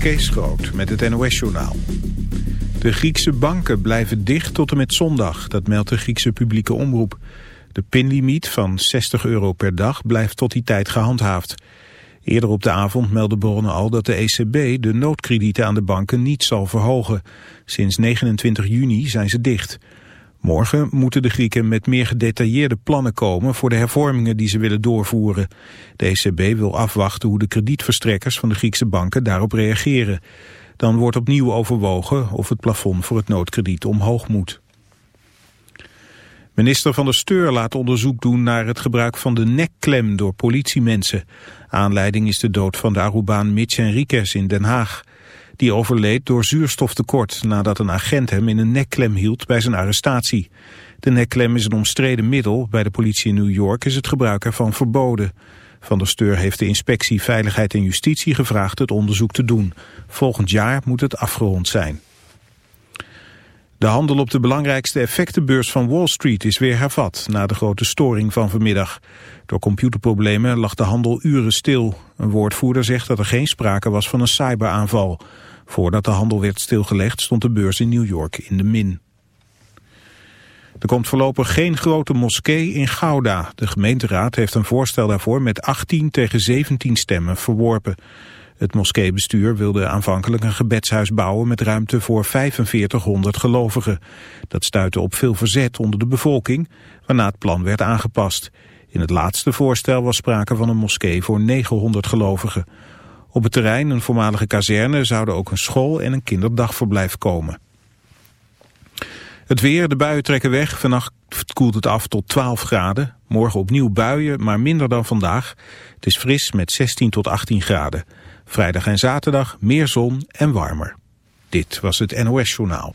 Kees Groot met het NOS-journaal. De Griekse banken blijven dicht tot en met zondag, dat meldt de Griekse publieke omroep. De pinlimiet van 60 euro per dag blijft tot die tijd gehandhaafd. Eerder op de avond meldde bronnen al dat de ECB de noodkredieten aan de banken niet zal verhogen. Sinds 29 juni zijn ze dicht. Morgen moeten de Grieken met meer gedetailleerde plannen komen voor de hervormingen die ze willen doorvoeren. De ECB wil afwachten hoe de kredietverstrekkers van de Griekse banken daarop reageren. Dan wordt opnieuw overwogen of het plafond voor het noodkrediet omhoog moet. Minister van der Steur laat onderzoek doen naar het gebruik van de nekklem door politiemensen. Aanleiding is de dood van de Arubaan Mitch Henriquez in Den Haag. Die overleed door zuurstoftekort nadat een agent hem in een nekklem hield bij zijn arrestatie. De nekklem is een omstreden middel. Bij de politie in New York is het gebruik ervan verboden. Van der Steur heeft de inspectie Veiligheid en Justitie gevraagd het onderzoek te doen. Volgend jaar moet het afgerond zijn. De handel op de belangrijkste effectenbeurs van Wall Street is weer hervat na de grote storing van vanmiddag. Door computerproblemen lag de handel uren stil. Een woordvoerder zegt dat er geen sprake was van een cyberaanval. Voordat de handel werd stilgelegd stond de beurs in New York in de min. Er komt voorlopig geen grote moskee in Gouda. De gemeenteraad heeft een voorstel daarvoor met 18 tegen 17 stemmen verworpen. Het moskeebestuur wilde aanvankelijk een gebedshuis bouwen met ruimte voor 4500 gelovigen. Dat stuitte op veel verzet onder de bevolking, waarna het plan werd aangepast. In het laatste voorstel was sprake van een moskee voor 900 gelovigen. Op het terrein, een voormalige kazerne, zouden ook een school en een kinderdagverblijf komen. Het weer, de buien trekken weg. Vannacht koelt het af tot 12 graden. Morgen opnieuw buien, maar minder dan vandaag. Het is fris met 16 tot 18 graden. Vrijdag en zaterdag meer zon en warmer. Dit was het NOS Journaal.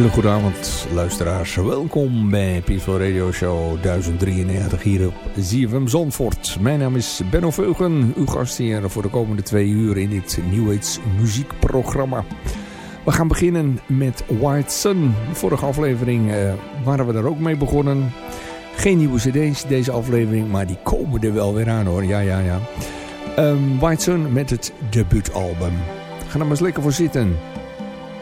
Hele luisteraars. Welkom bij Peaceful Radio Show 1093 hier op ZFM Zandvoort. Mijn naam is Benno Veugen, uw gastheer voor de komende twee uur in dit New Age muziekprogramma. We gaan beginnen met White Sun. vorige aflevering uh, waren we daar ook mee begonnen. Geen nieuwe cd's deze aflevering, maar die komen er wel weer aan hoor. Ja, ja, ja. Um, White Sun met het debuutalbum. Ga er maar eens lekker voor zitten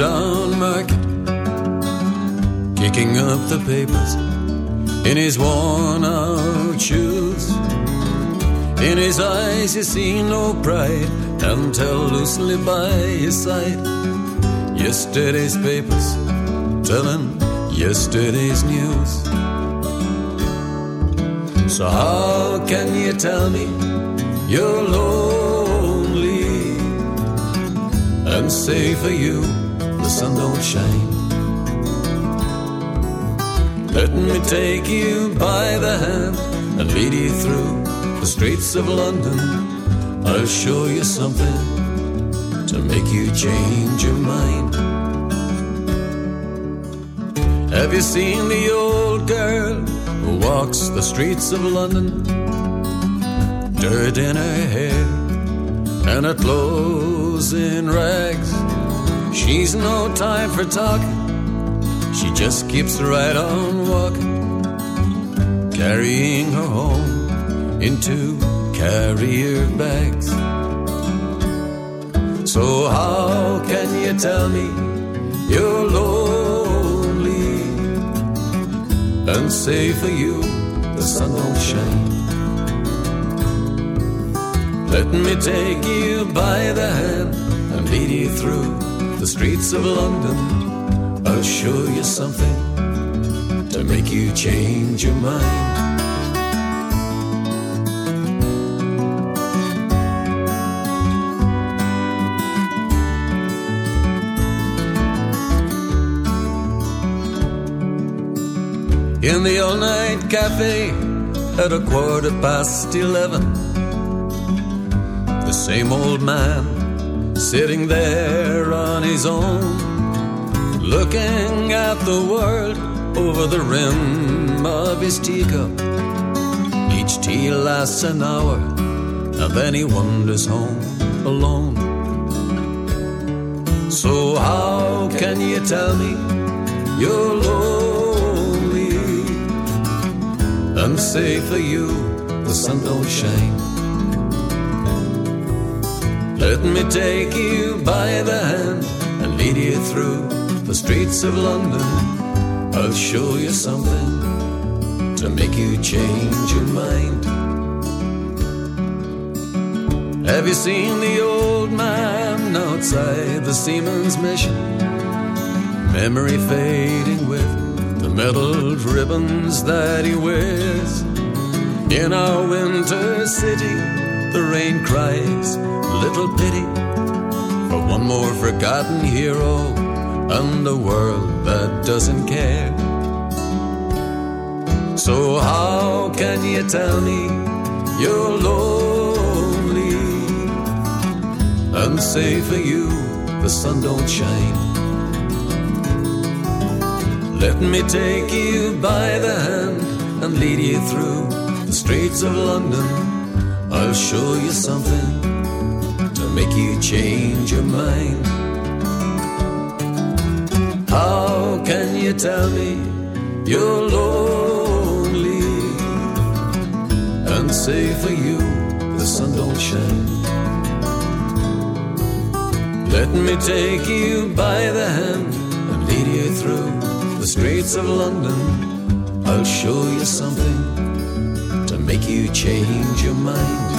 down market? Kicking up the papers in his worn out shoes. In his eyes, you see no pride, and held loosely by his side. Yesterday's papers telling yesterday's news. So, how can you tell me you're lonely and say for you sun don't shine? Let me take you by the hand and lead you through the streets of London. I'll show you something to make you change your mind. Have you seen the old girl who walks the streets of London? Dirt in her hair and her clothes in rags. She's no time for talking, she just keeps right on walking, carrying her home in two carrier bags. So, how can you tell me you're lonely and say for you the sun won't shine? Let me take you by the hand and lead you through the streets of London. I'll show you something to make you change your mind. In the all night cafe at a quarter past eleven, the same old man sitting there on his own, looking at the world over the rim of his teacup. Each tea lasts an hour, and then he wanders home alone. So, how can you tell me you're lonely and say for you the sun don't shine? Let me take you by the hand and lead you through the streets of London. I'll show you something to make you change your mind. Have you seen the old man outside the Seaman's Mission? Memory fading with the metal ribbons that he wears. In our winter city, the rain cries, little pity for one more forgotten hero and a world that doesn't care. So, how can you tell me you're lonely and say for you the sun don't shine? Let me take you by the hand and lead you through the streets of London. I'll show you something make you change your mind. How can you tell me you're lonely and say for you the sun don't shine? Let me take you by the hand and lead you through the streets of London. I'll show you something to make you change your mind.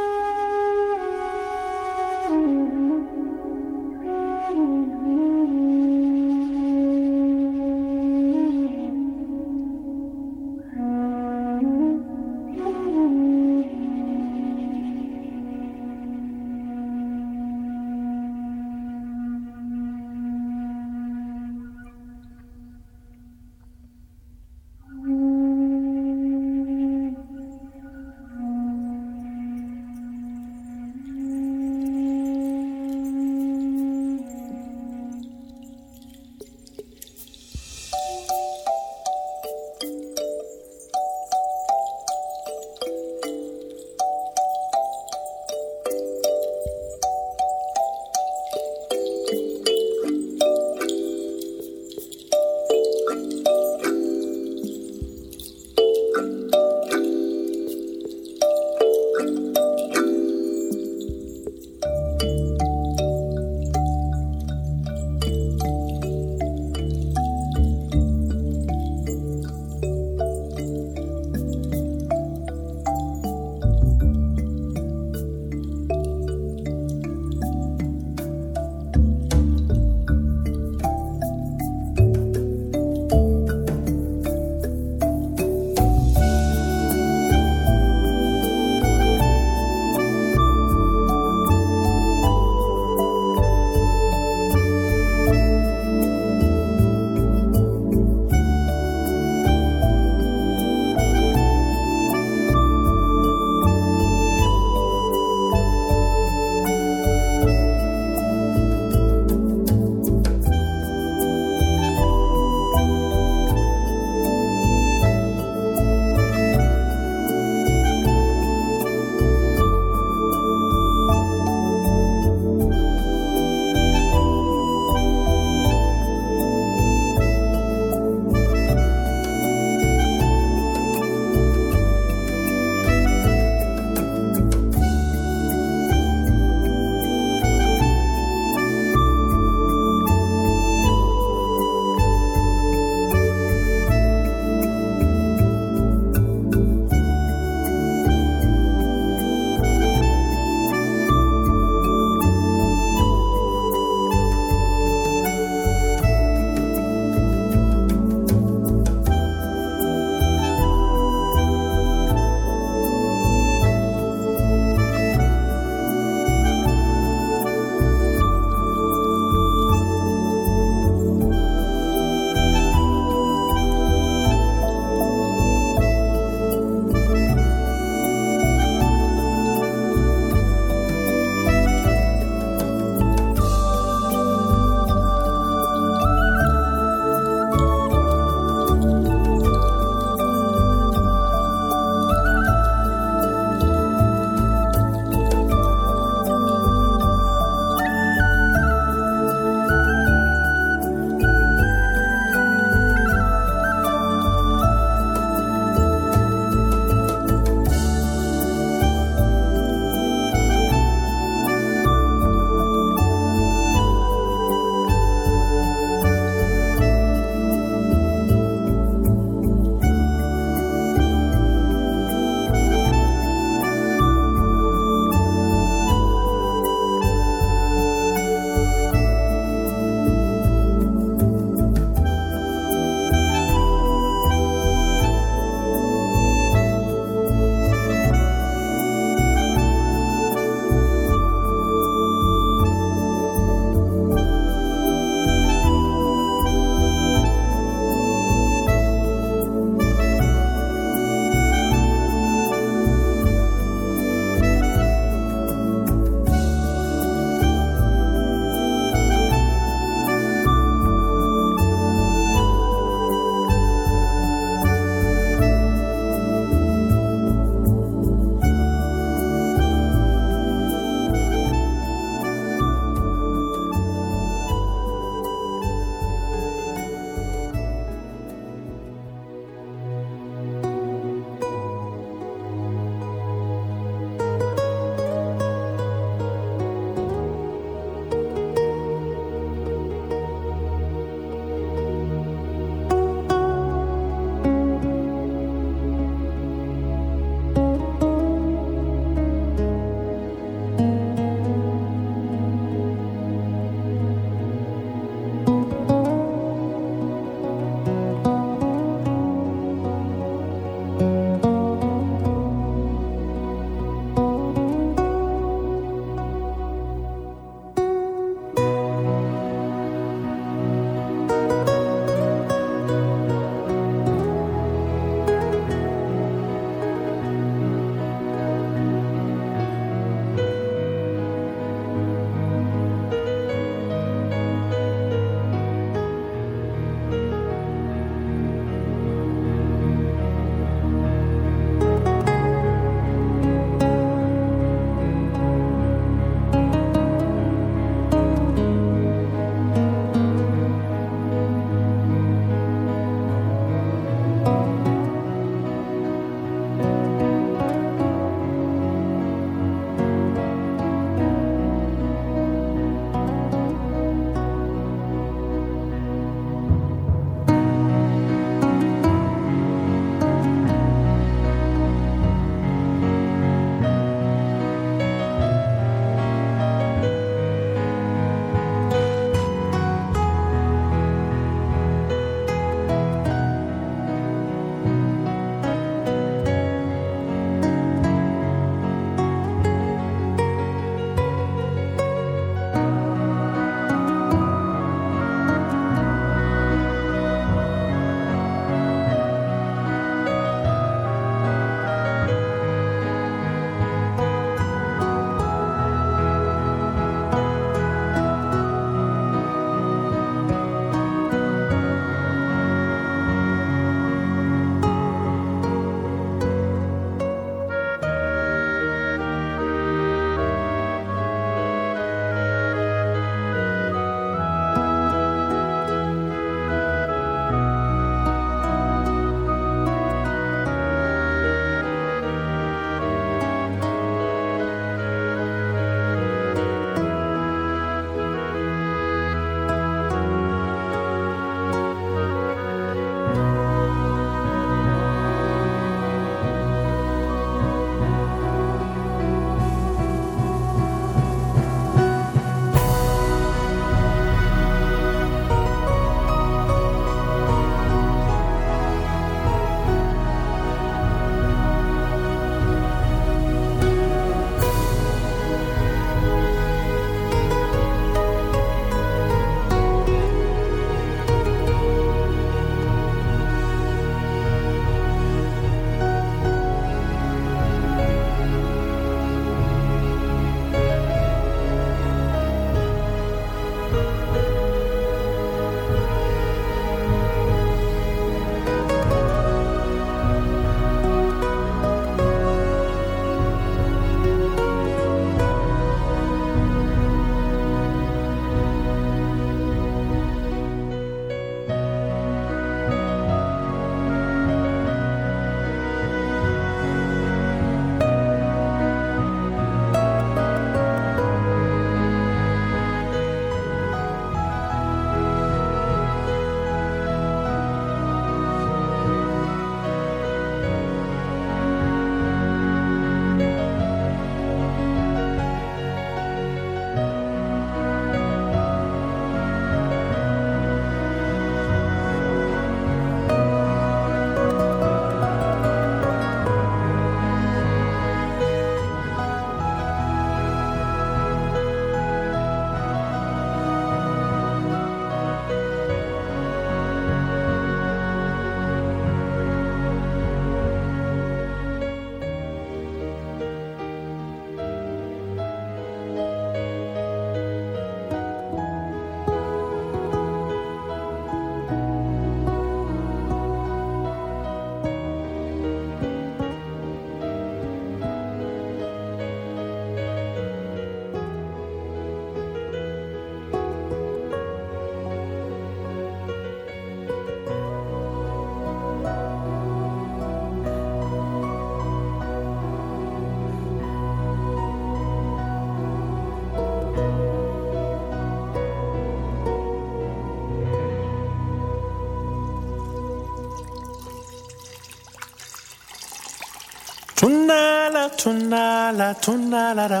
tunala tunala da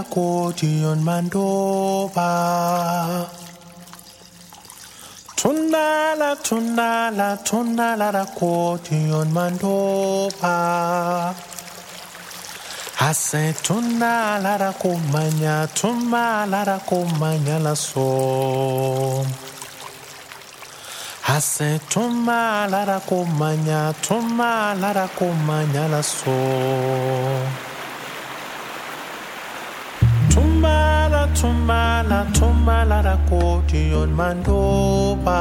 on mandoba. Tunala tunala tunala da on mandoba. Ase tunala da kumanya tumala da kumanya la som. Hase toma lara komanya, toma lara komanya la so. Tumala, tumala, nathumana thumana racodion mandoba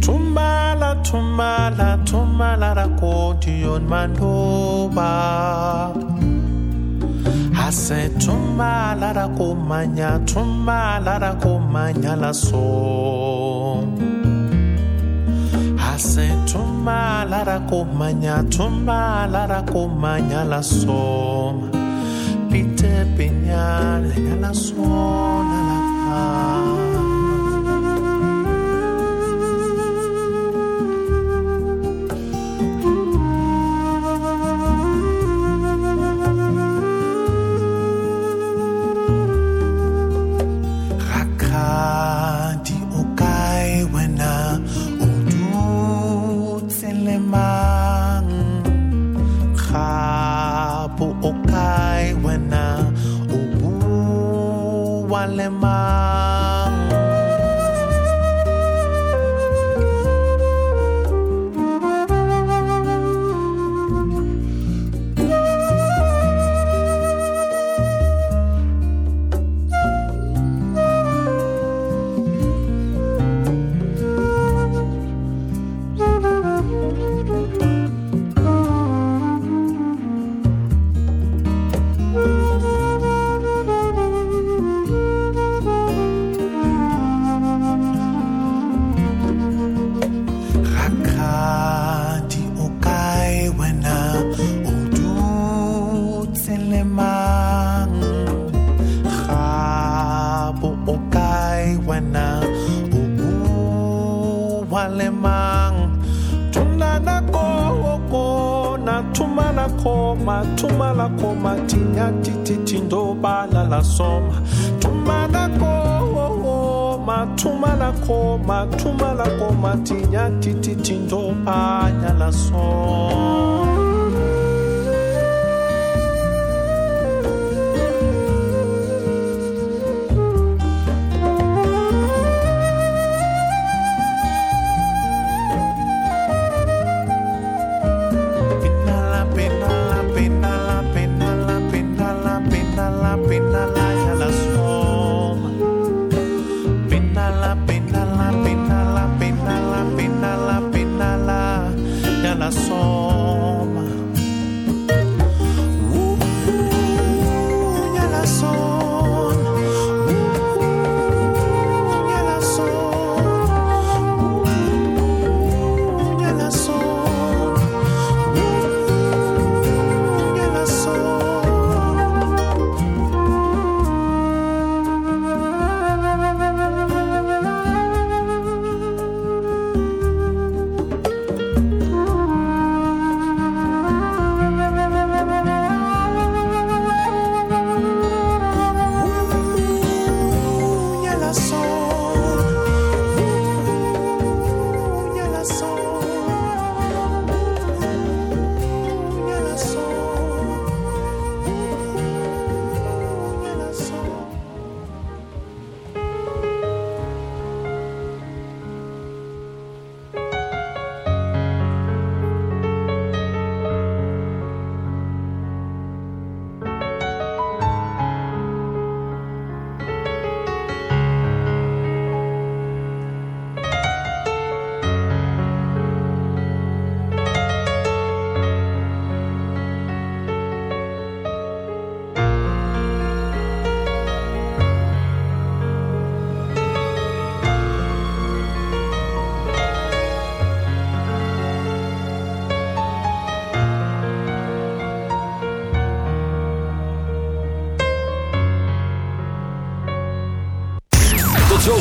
Tumala tumala tumala yon mandoba Hase tumala racomanya tumala racomanya la song se tumala lara komanya tumala lara komanya la soma Peñal, de la zona la paz.